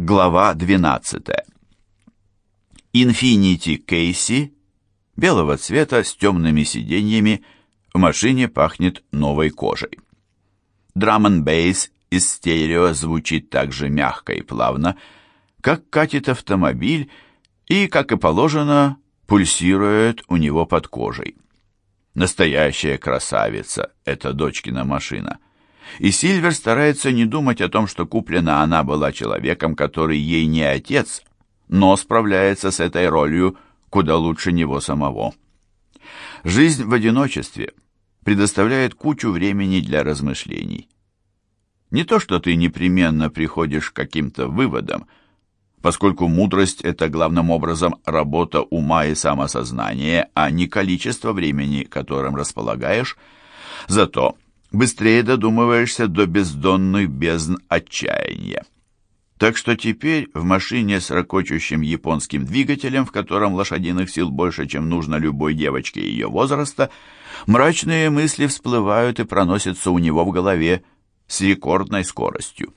Глава 12. Инфинити Кейси, белого цвета с темными сиденьями, в машине пахнет новой кожей. Драм бейс из стерео звучит так же мягко и плавно, как катит автомобиль и, как и положено, пульсирует у него под кожей. Настоящая красавица — это дочкина машина — и Сильвер старается не думать о том, что куплена она была человеком, который ей не отец, но справляется с этой ролью куда лучше него самого. Жизнь в одиночестве предоставляет кучу времени для размышлений. Не то, что ты непременно приходишь к каким-то выводам, поскольку мудрость – это главным образом работа ума и самосознания, а не количество времени, которым располагаешь. Зато – быстрее додумываешься до бездонных бездн отчаяния. Так что теперь в машине с ракочущим японским двигателем, в котором лошадиных сил больше, чем нужно любой девочке ее возраста, мрачные мысли всплывают и проносятся у него в голове с рекордной скоростью.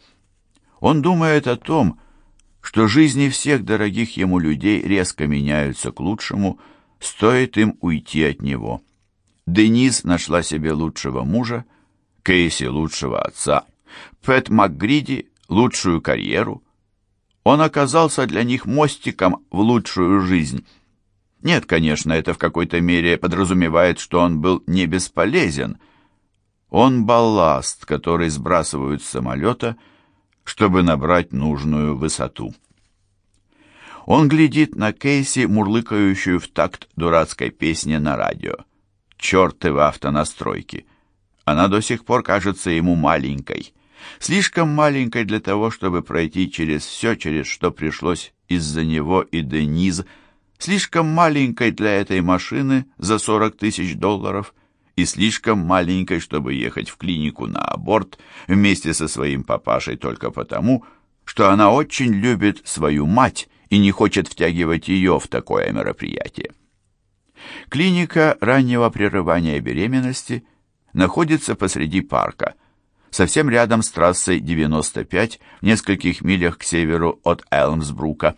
Он думает о том, что жизни всех дорогих ему людей резко меняются к лучшему, стоит им уйти от него. Денис нашла себе лучшего мужа, Кейси лучшего отца, Пэт МакГриди лучшую карьеру. Он оказался для них мостиком в лучшую жизнь. Нет, конечно, это в какой-то мере подразумевает, что он был не бесполезен. Он балласт, который сбрасывают с самолета, чтобы набрать нужную высоту. Он глядит на Кейси, мурлыкающую в такт дурацкой песни на радио. Чертовы автонастройки! Она до сих пор кажется ему маленькой. Слишком маленькой для того, чтобы пройти через все, через что пришлось из-за него и Дениз. Слишком маленькой для этой машины за 40 тысяч долларов и слишком маленькой, чтобы ехать в клинику на аборт вместе со своим папашей только потому, что она очень любит свою мать и не хочет втягивать ее в такое мероприятие. Клиника раннего прерывания беременности находится посреди парка, совсем рядом с трассой 95, в нескольких милях к северу от Элмсбрука.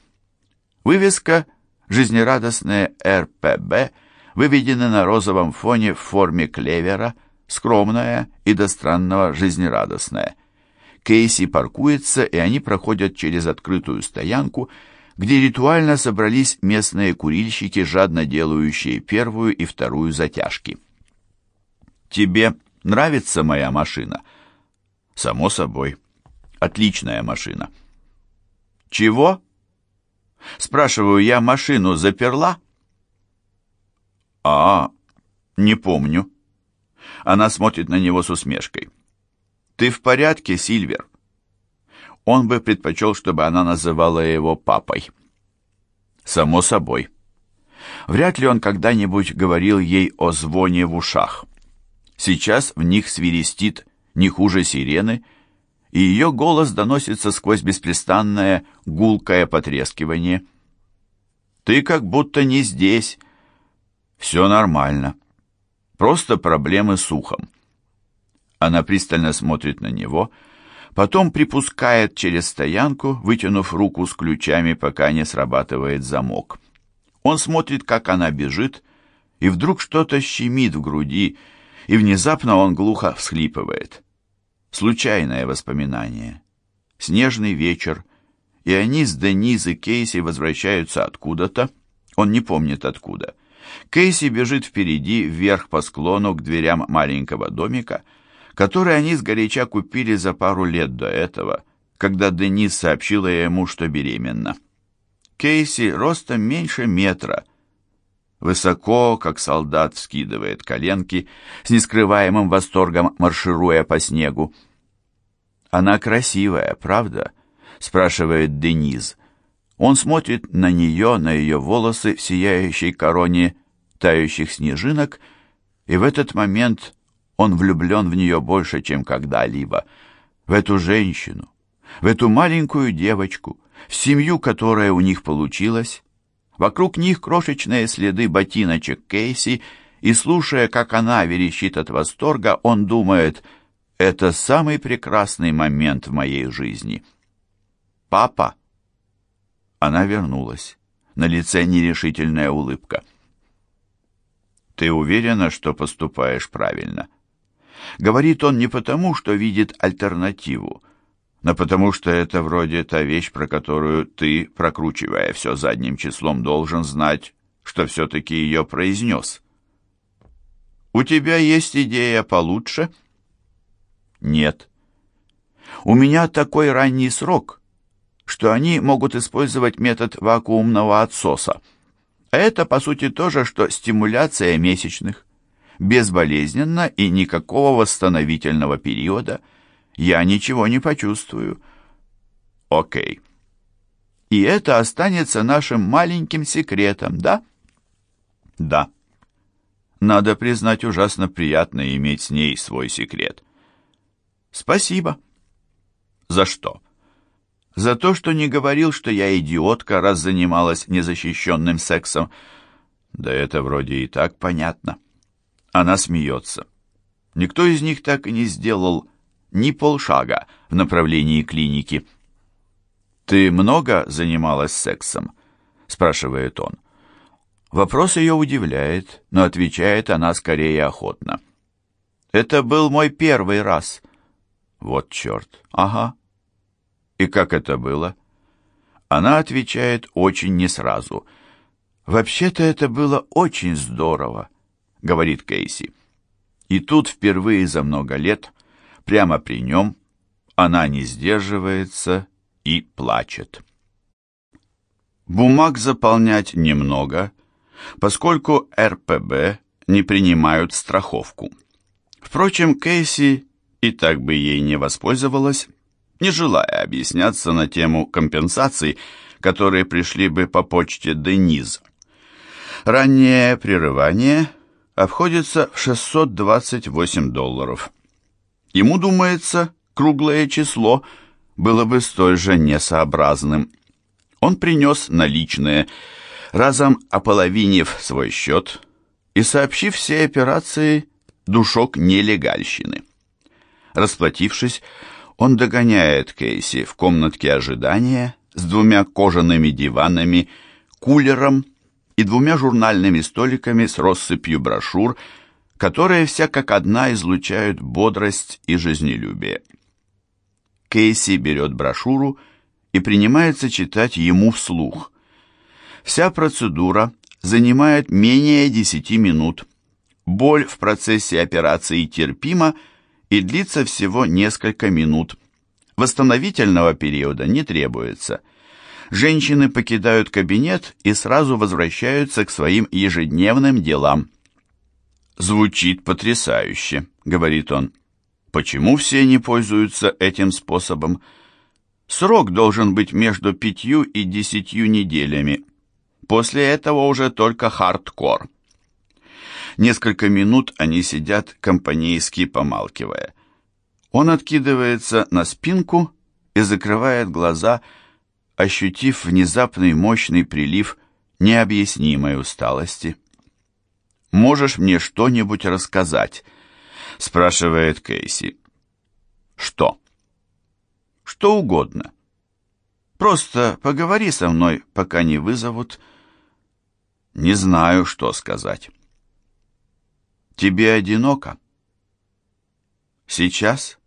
Вывеска «Жизнерадостная РПБ» выведена на розовом фоне в форме клевера, скромная и до странного жизнерадостная. Кейси паркуется, и они проходят через открытую стоянку, где ритуально собрались местные курильщики, жадно делающие первую и вторую затяжки. «Тебе нравится моя машина?» «Само собой. Отличная машина». «Чего?» «Спрашиваю, я машину заперла?» «А, не помню». Она смотрит на него с усмешкой. «Ты в порядке, Сильвер?» Он бы предпочел, чтобы она называла его папой. Само собой. Вряд ли он когда-нибудь говорил ей о звоне в ушах. Сейчас в них свирестит не хуже сирены, и ее голос доносится сквозь беспрестанное гулкое потрескивание. «Ты как будто не здесь. Все нормально. Просто проблемы с ухом». Она пристально смотрит на него, потом припускает через стоянку, вытянув руку с ключами, пока не срабатывает замок. Он смотрит, как она бежит, и вдруг что-то щемит в груди, и внезапно он глухо всхлипывает. Случайное воспоминание. Снежный вечер, и они с Дениз и Кейси возвращаются откуда-то, он не помнит откуда. Кейси бежит впереди, вверх по склону к дверям маленького домика, который они сгоряча купили за пару лет до этого, когда Денис сообщила ему, что беременна. Кейси ростом меньше метра, высоко, как солдат, вскидывает коленки, с нескрываемым восторгом маршируя по снегу. «Она красивая, правда?» — спрашивает Дениз. Он смотрит на нее, на ее волосы в сияющей короне тающих снежинок, и в этот момент он влюблен в нее больше, чем когда-либо, в эту женщину, в эту маленькую девочку, в семью, которая у них получилась, Вокруг них крошечные следы ботиночек Кейси, и, слушая, как она верещит от восторга, он думает, это самый прекрасный момент в моей жизни. «Папа», Она вернулась. На лице нерешительная улыбка. «Ты уверена, что поступаешь правильно?» Говорит он не потому, что видит альтернативу, но потому что это вроде та вещь, про которую ты, прокручивая все задним числом, должен знать, что все-таки ее произнес. «У тебя есть идея получше?» «Нет». «У меня такой ранний срок, что они могут использовать метод вакуумного отсоса. Это, по сути, то же, что стимуляция месячных. Безболезненно и никакого восстановительного периода. Я ничего не почувствую. Окей. И это останется нашим маленьким секретом, да? Да. Надо признать, ужасно приятно иметь с ней свой секрет. Спасибо. За что? За то, что не говорил, что я идиотка, раз занималась незащищенным сексом. Да это вроде и так понятно. Она смеется. Никто из них так и не сделал ни полшага в направлении клиники. «Ты много занималась сексом?» — спрашивает он. Вопрос ее удивляет, но отвечает она скорее охотно. «Это был мой первый раз». «Вот черт! Ага. И как это было? Она отвечает очень не сразу. «Вообще-то это было очень здорово», — говорит Кейси. И тут впервые за много лет, прямо при нем, она не сдерживается и плачет. Бумаг заполнять немного, поскольку РПБ не принимают страховку. Впрочем, Кейси и так бы ей не воспользовалась, не желая объясняться на тему компенсаций, которые пришли бы по почте Дениз. Раннее прерывание обходится в 628 долларов. Ему думается, круглое число было бы столь же несообразным. Он принес наличные, разом ополовинив свой счет и сообщив все операции душок нелегальщины. Расплатившись, он догоняет Кейси в комнатке ожидания с двумя кожаными диванами, кулером и двумя журнальными столиками с россыпью брошюр, которые вся как одна излучают бодрость и жизнелюбие. Кейси берет брошюру и принимается читать ему вслух. Вся процедура занимает менее 10 минут. Боль в процессе операции терпима, и длится всего несколько минут. Восстановительного периода не требуется. Женщины покидают кабинет и сразу возвращаются к своим ежедневным делам. «Звучит потрясающе», — говорит он. «Почему все не пользуются этим способом?» Срок должен быть между пятью и десятью неделями. После этого уже только хардкор. Несколько минут они сидят компанейски помалкивая. Он откидывается на спинку и закрывает глаза, ощутив внезапный мощный прилив необъяснимой усталости. «Можешь мне что-нибудь рассказать?» — спрашивает Кейси. «Что?» «Что угодно. Просто поговори со мной, пока не вызовут». «Не знаю, что сказать». Тебе одиноко? Сейчас?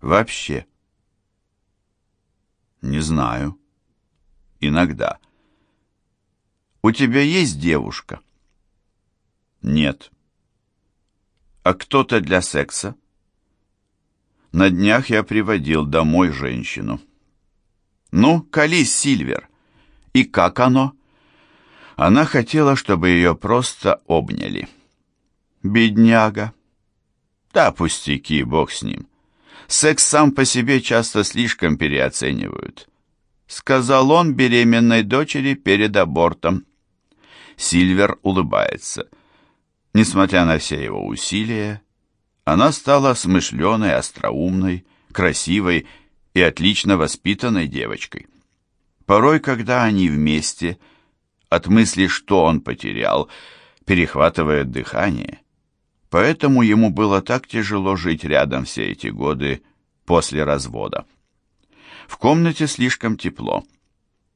Вообще? Не знаю. Иногда. У тебя есть девушка? Нет. А кто-то для секса? На днях я приводил домой женщину. Ну, колись, Сильвер. И как оно? Она хотела, чтобы ее просто обняли. Бедняга. Да, пустяки, бог с ним. Секс сам по себе часто слишком переоценивают. Сказал он беременной дочери перед абортом. Сильвер улыбается. Несмотря на все его усилия, она стала смышленой, остроумной, красивой и отлично воспитанной девочкой. Порой, когда они вместе, от мысли, что он потерял, перехватывает дыхание – Поэтому ему было так тяжело жить рядом все эти годы после развода. В комнате слишком тепло.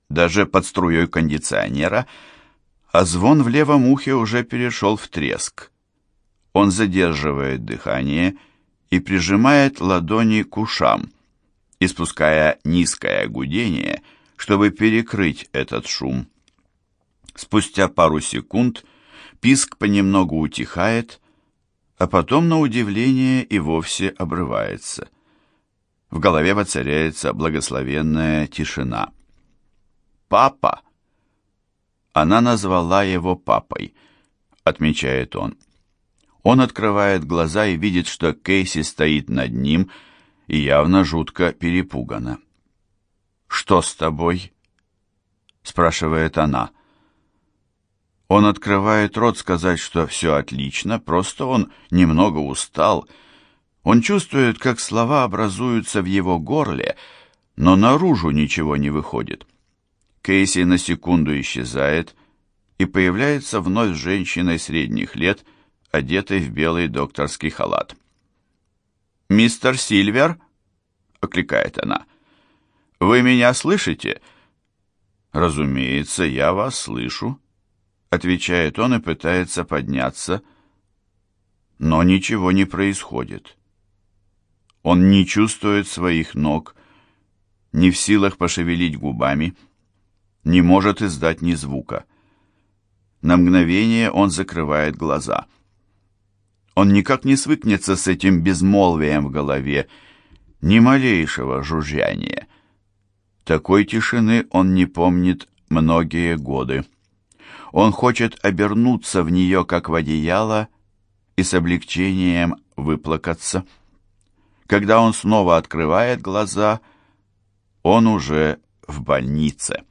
даже под струей кондиционера, а звон в левом ухе уже перешел в треск. Он задерживает дыхание и прижимает ладони к ушам, испуская низкое гудение, чтобы перекрыть этот шум. Спустя пару секунд писк понемногу утихает, а потом, на удивление, и вовсе обрывается. В голове воцаряется благословенная тишина. «Папа!» Она назвала его папой, отмечает он. Он открывает глаза и видит, что Кейси стоит над ним и явно жутко перепугана. «Что с тобой?» — спрашивает она. Он открывает рот сказать, что все отлично, просто он немного устал. Он чувствует, как слова образуются в его горле, но наружу ничего не выходит. Кейси на секунду исчезает и появляется вновь женщиной средних лет, одетой в белый докторский халат. «Мистер Сильвер?» — окликает она. «Вы меня слышите?» «Разумеется, я вас слышу», отвечает он и пытается подняться, но ничего не происходит. Он не чувствует своих ног, не в силах пошевелить губами, не может издать ни звука. На мгновение он закрывает глаза. Он никак не свыкнется с этим безмолвием в голове, ни малейшего жужжания. Такой тишины он не помнит многие годы. Он хочет обернуться в нее, как в одеяло, и с облегчением выплакаться. Когда он снова открывает глаза, он уже в больнице.